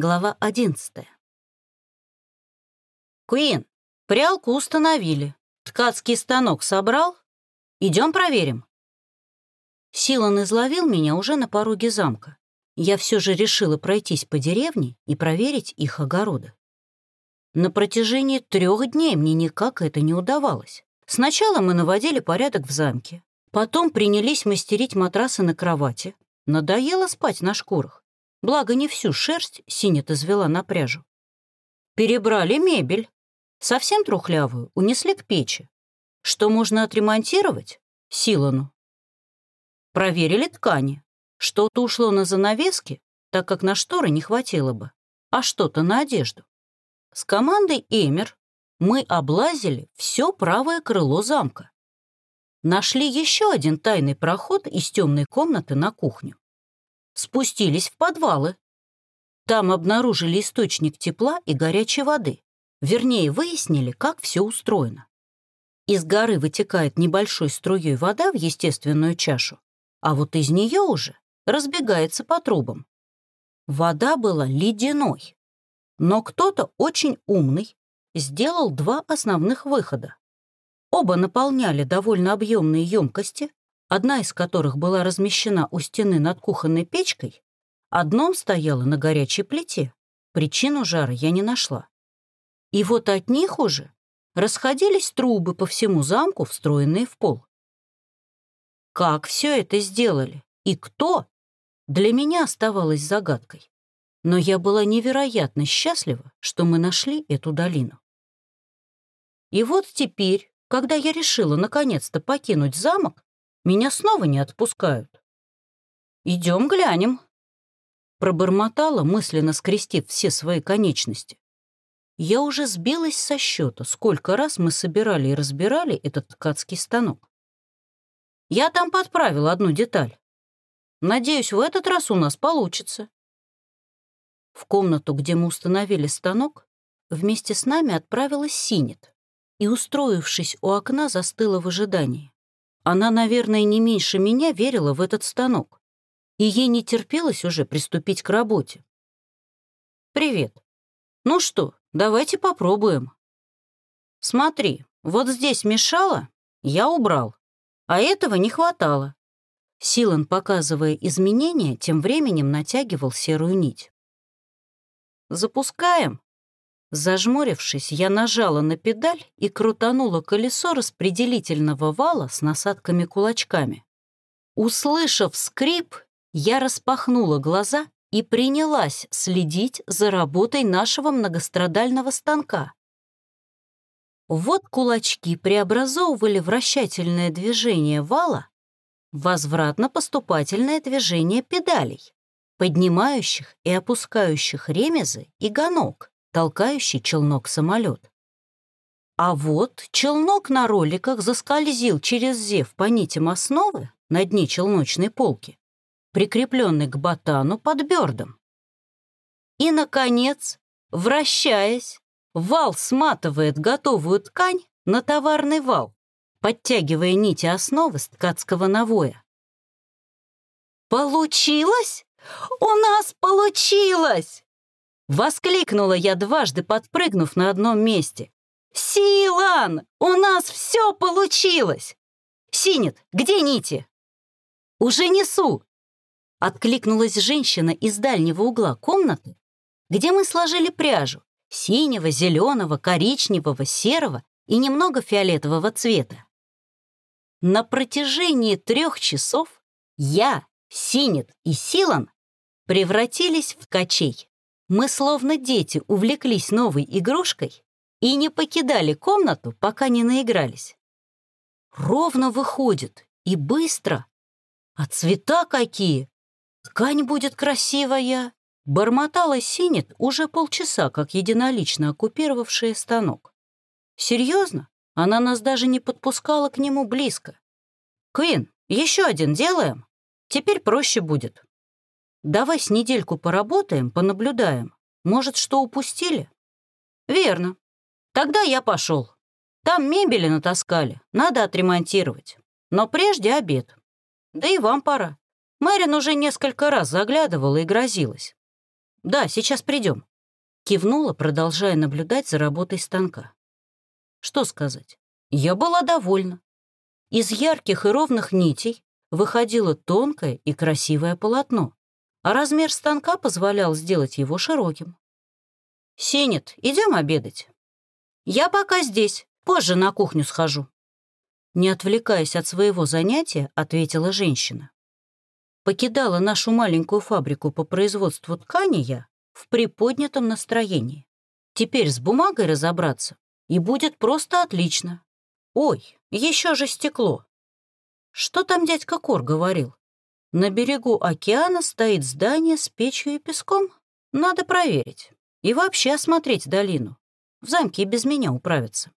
Глава 11. Куин, прялку установили. Ткацкий станок собрал? Идем проверим. Силан изловил меня уже на пороге замка. Я все же решила пройтись по деревне и проверить их огороды. На протяжении трех дней мне никак это не удавалось. Сначала мы наводили порядок в замке, потом принялись мастерить матрасы на кровати. Надоело спать на шкурах. Благо, не всю шерсть синет извела на пряжу. Перебрали мебель. Совсем трухлявую унесли к печи. Что можно отремонтировать? Силану. Проверили ткани. Что-то ушло на занавески, так как на шторы не хватило бы, а что-то на одежду. С командой «Эмер» мы облазили все правое крыло замка. Нашли еще один тайный проход из темной комнаты на кухню спустились в подвалы. Там обнаружили источник тепла и горячей воды. Вернее, выяснили, как все устроено. Из горы вытекает небольшой струей вода в естественную чашу, а вот из нее уже разбегается по трубам. Вода была ледяной. Но кто-то очень умный сделал два основных выхода. Оба наполняли довольно объемные емкости, одна из которых была размещена у стены над кухонной печкой, одном стояла на горячей плите. Причину жара я не нашла. И вот от них уже расходились трубы по всему замку, встроенные в пол. Как все это сделали и кто, для меня оставалось загадкой. Но я была невероятно счастлива, что мы нашли эту долину. И вот теперь, когда я решила наконец-то покинуть замок, меня снова не отпускают. Идем глянем. Пробормотала, мысленно скрестив все свои конечности. Я уже сбилась со счета, сколько раз мы собирали и разбирали этот ткацкий станок. Я там подправила одну деталь. Надеюсь, в этот раз у нас получится. В комнату, где мы установили станок, вместе с нами отправилась Синет и, устроившись у окна, застыла в ожидании. Она, наверное, не меньше меня верила в этот станок, и ей не терпелось уже приступить к работе. «Привет. Ну что, давайте попробуем. Смотри, вот здесь мешало, я убрал, а этого не хватало». Силан, показывая изменения, тем временем натягивал серую нить. «Запускаем?» Зажмурившись, я нажала на педаль и крутанула колесо распределительного вала с насадками-кулачками. Услышав скрип, я распахнула глаза и принялась следить за работой нашего многострадального станка. Вот кулачки преобразовывали вращательное движение вала возвратно-поступательное движение педалей, поднимающих и опускающих ремезы и гонок толкающий челнок-самолет. А вот челнок на роликах заскользил через зев по нитям основы на дне челночной полки, прикрепленный к ботану под бёрдом. И, наконец, вращаясь, вал сматывает готовую ткань на товарный вал, подтягивая нити основы с ткацкого навоя. «Получилось? У нас получилось!» Воскликнула я дважды, подпрыгнув на одном месте. «Силан! У нас все получилось!» «Синет, где нити?» «Уже несу!» Откликнулась женщина из дальнего угла комнаты, где мы сложили пряжу синего, зеленого, коричневого, серого и немного фиолетового цвета. На протяжении трех часов я, Синет и Силан превратились в ткачей. Мы словно дети увлеклись новой игрушкой и не покидали комнату, пока не наигрались. Ровно выходит и быстро. А цвета какие! Ткань будет красивая. Бормотала Синет уже полчаса, как единолично оккупировавшая станок. Серьезно? Она нас даже не подпускала к нему близко. «Квин, еще один делаем? Теперь проще будет». Давай с недельку поработаем, понаблюдаем. Может, что упустили? Верно. Тогда я пошел. Там мебели натаскали, надо отремонтировать. Но прежде обед. Да и вам пора. Мэрин уже несколько раз заглядывала и грозилась. Да, сейчас придем. Кивнула, продолжая наблюдать за работой станка. Что сказать? Я была довольна. Из ярких и ровных нитей выходило тонкое и красивое полотно, а размер станка позволял сделать его широким. «Синет, идем обедать?» «Я пока здесь, позже на кухню схожу». Не отвлекаясь от своего занятия, ответила женщина. Покидала нашу маленькую фабрику по производству ткани я в приподнятом настроении. Теперь с бумагой разобраться, и будет просто отлично. Ой, еще же стекло. Что там дядька Кор говорил? На берегу океана стоит здание с печью и песком? Надо проверить. И вообще осмотреть долину. В замке и без меня управятся.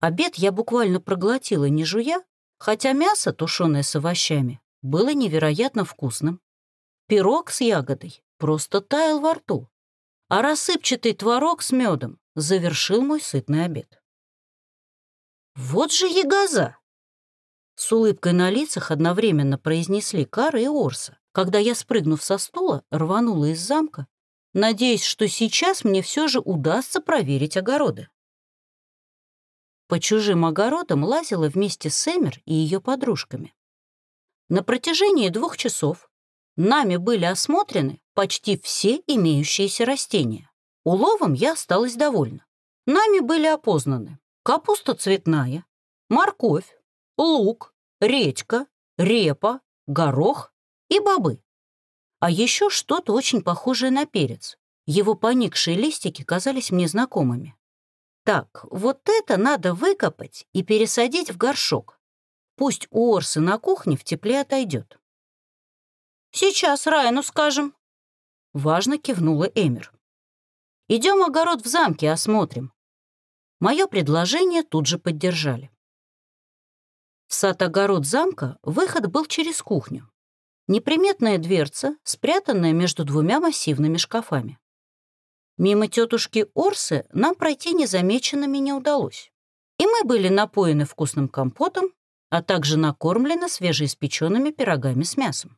Обед я буквально проглотила, не жуя, хотя мясо, тушеное с овощами, было невероятно вкусным. Пирог с ягодой просто таял во рту, а рассыпчатый творог с медом завершил мой сытный обед. «Вот же ягоза!» С улыбкой на лицах одновременно произнесли Кара и Орса, когда я, спрыгнув со стула, рванула из замка, надеясь, что сейчас мне все же удастся проверить огороды. По чужим огородам лазила вместе с Эмер и ее подружками. На протяжении двух часов нами были осмотрены почти все имеющиеся растения. Уловом я осталась довольна. Нами были опознаны капуста цветная, морковь, лук, редька, репа, горох и бобы. А еще что-то очень похожее на перец. Его поникшие листики казались мне знакомыми. Так, вот это надо выкопать и пересадить в горшок. Пусть у Орсы на кухне в тепле отойдет. «Сейчас Райну скажем», — важно кивнула Эмир. «Идем огород в замке осмотрим». Мое предложение тут же поддержали. В сад-огород замка выход был через кухню. Неприметная дверца, спрятанная между двумя массивными шкафами. Мимо тетушки Орсы нам пройти незамеченными не удалось. И мы были напоены вкусным компотом, а также накормлены свежеиспеченными пирогами с мясом.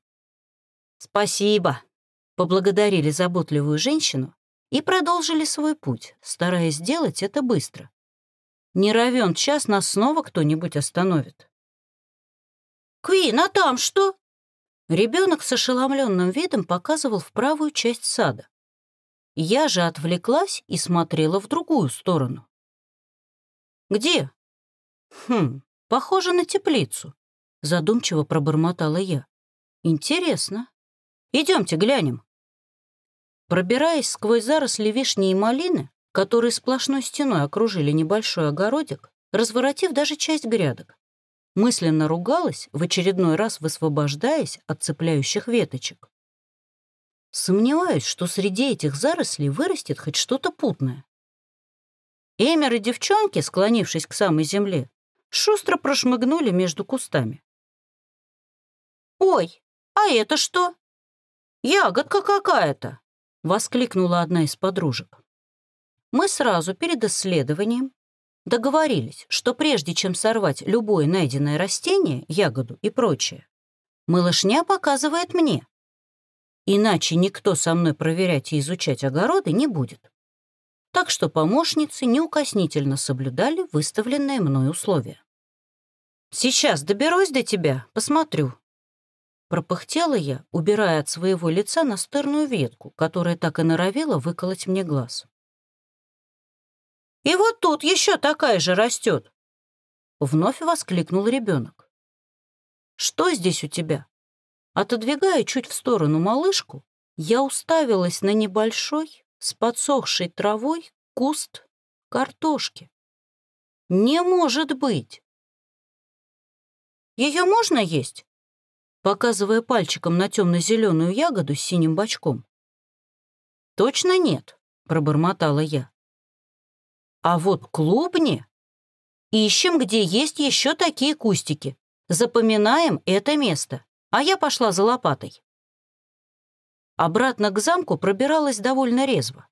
«Спасибо», — поблагодарили заботливую женщину и продолжили свой путь, стараясь сделать это быстро. Не равен час нас снова кто-нибудь остановит. «Квин, а там что?» Ребенок с ошеломленным видом показывал в правую часть сада. Я же отвлеклась и смотрела в другую сторону. «Где?» «Хм, похоже на теплицу», — задумчиво пробормотала я. «Интересно. Идемте глянем». Пробираясь сквозь заросли вишни и малины, которые сплошной стеной окружили небольшой огородик, разворотив даже часть грядок, мысленно ругалась, в очередной раз высвобождаясь от цепляющих веточек. Сомневаюсь, что среди этих зарослей вырастет хоть что-то путное. Эмер и девчонки, склонившись к самой земле, шустро прошмыгнули между кустами. «Ой, а это что? Ягодка какая-то!» — воскликнула одна из подружек. Мы сразу перед исследованием Договорились, что прежде чем сорвать любое найденное растение, ягоду и прочее, малышня показывает мне. Иначе никто со мной проверять и изучать огороды не будет. Так что помощницы неукоснительно соблюдали выставленные мной условия. «Сейчас доберусь до тебя, посмотрю». Пропыхтела я, убирая от своего лица настырную ветку, которая так и норовила выколоть мне глаз. И вот тут еще такая же растет!» Вновь воскликнул ребенок. «Что здесь у тебя?» Отодвигая чуть в сторону малышку, я уставилась на небольшой, с подсохшей травой, куст картошки. «Не может быть!» «Ее можно есть?» Показывая пальчиком на темно-зеленую ягоду с синим бочком. «Точно нет», — пробормотала я. А вот клубни... Ищем, где есть еще такие кустики. Запоминаем это место. А я пошла за лопатой. Обратно к замку пробиралась довольно резво.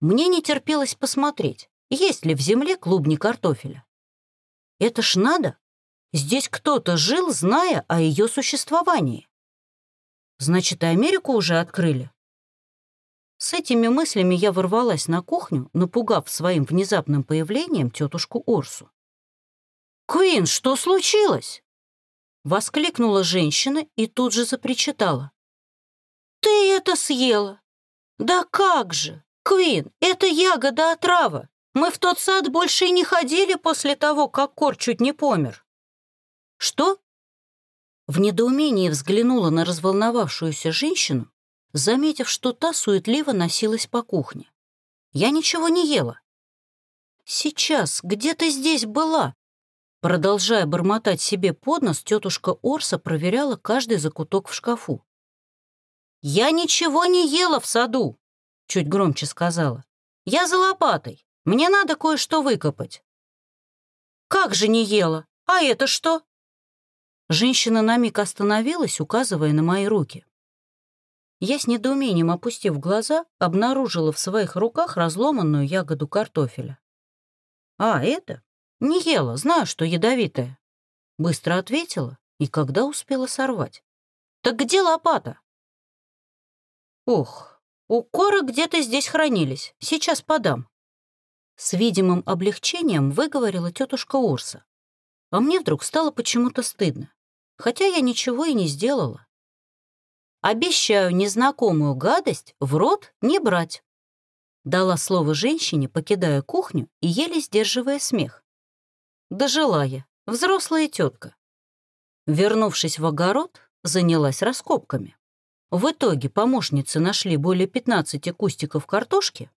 Мне не терпелось посмотреть, есть ли в земле клубни картофеля. Это ж надо. Здесь кто-то жил, зная о ее существовании. Значит, и Америку уже открыли. С этими мыслями я ворвалась на кухню, напугав своим внезапным появлением тетушку Орсу. «Куин, что случилось?» Воскликнула женщина и тут же запричитала. «Ты это съела? Да как же! Квин, это ягода отрава! Мы в тот сад больше и не ходили после того, как Кор чуть не помер». «Что?» В недоумении взглянула на разволновавшуюся женщину, заметив, что та суетливо носилась по кухне. «Я ничего не ела». «Сейчас, где ты здесь была?» Продолжая бормотать себе под нос, тетушка Орса проверяла каждый закуток в шкафу. «Я ничего не ела в саду», — чуть громче сказала. «Я за лопатой. Мне надо кое-что выкопать». «Как же не ела? А это что?» Женщина на миг остановилась, указывая на мои руки. Я с недоумением, опустив глаза, обнаружила в своих руках разломанную ягоду картофеля. «А, это? Не ела, знаю, что ядовитая». Быстро ответила и когда успела сорвать. «Так где лопата?» «Ох, у кора где-то здесь хранились. Сейчас подам». С видимым облегчением выговорила тетушка Урса. А мне вдруг стало почему-то стыдно. Хотя я ничего и не сделала. Обещаю незнакомую гадость в рот не брать. Дала слово женщине, покидая кухню и еле сдерживая смех. Дожила я, взрослая тетка. Вернувшись в огород, занялась раскопками. В итоге помощницы нашли более 15 кустиков картошки.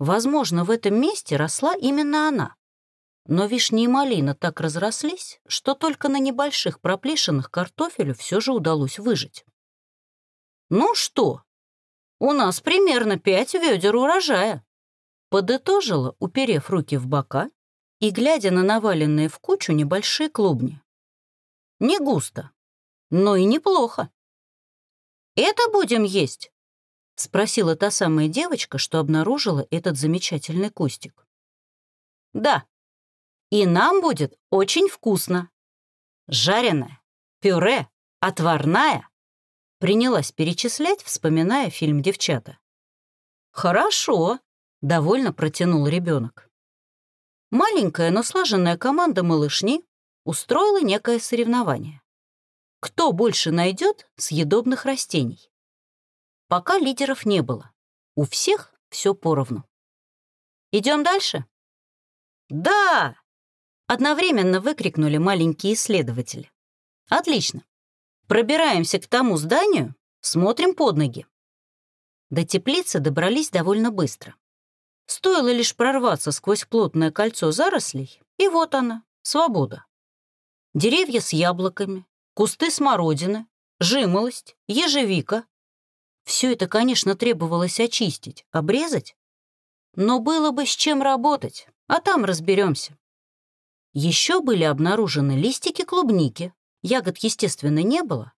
Возможно, в этом месте росла именно она. Но вишни и малина так разрослись, что только на небольших проплешинах картофелю все же удалось выжить. «Ну что, у нас примерно пять ведер урожая», подытожила, уперев руки в бока и глядя на наваленные в кучу небольшие клубни. «Не густо, но и неплохо». «Это будем есть?» — спросила та самая девочка, что обнаружила этот замечательный кустик. «Да, и нам будет очень вкусно. Жареное, пюре, отварная, Принялась перечислять, вспоминая фильм «Девчата». «Хорошо», — довольно протянул ребенок. Маленькая, но слаженная команда малышни устроила некое соревнование. Кто больше найдет съедобных растений? Пока лидеров не было. У всех все поровну. Идем дальше? Да! Одновременно выкрикнули маленькие исследователи. Отлично. Пробираемся к тому зданию, смотрим под ноги. До теплицы добрались довольно быстро. Стоило лишь прорваться сквозь плотное кольцо зарослей, и вот она, свобода. Деревья с яблоками, кусты смородины, жимолость, ежевика. Все это, конечно, требовалось очистить, обрезать. Но было бы с чем работать, а там разберемся. Еще были обнаружены листики клубники, Ягод, естественно, не было,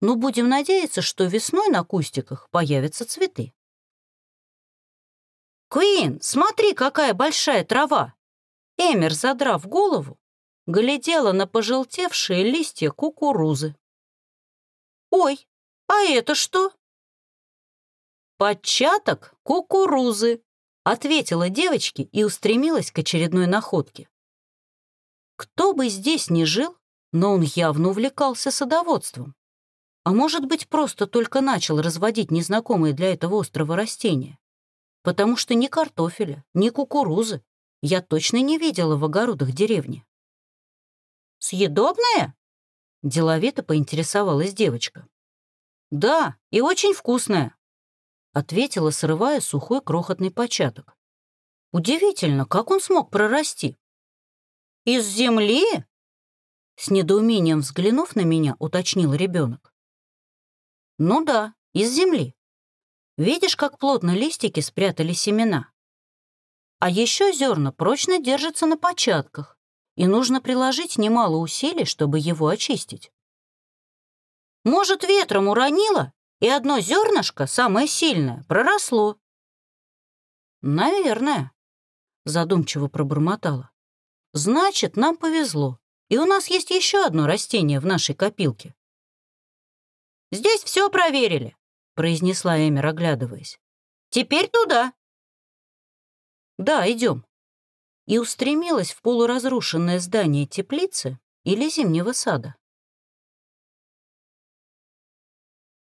но будем надеяться, что весной на кустиках появятся цветы. «Куин, смотри, какая большая трава!» Эмер, задрав голову, глядела на пожелтевшие листья кукурузы. «Ой, а это что?» «Початок кукурузы», — ответила девочке и устремилась к очередной находке. Кто бы здесь ни жил, но он явно увлекался садоводством. А может быть, просто только начал разводить незнакомые для этого острова растения. Потому что ни картофеля, ни кукурузы я точно не видела в огородах деревни. «Съедобная?» — деловито поинтересовалась девочка. «Да, и очень вкусная», — ответила, срывая сухой крохотный початок. «Удивительно, как он смог прорасти?» «Из земли?» С недоумением взглянув на меня, уточнил ребенок. «Ну да, из земли. Видишь, как плотно листики спрятали семена? А еще зерна прочно держатся на початках, и нужно приложить немало усилий, чтобы его очистить. Может, ветром уронило, и одно зернышко, самое сильное, проросло?» «Наверное», — задумчиво пробормотала. «Значит, нам повезло. И у нас есть еще одно растение в нашей копилке». «Здесь все проверили», — произнесла Эмир, оглядываясь. «Теперь туда». «Да, идем». И устремилась в полуразрушенное здание теплицы или зимнего сада.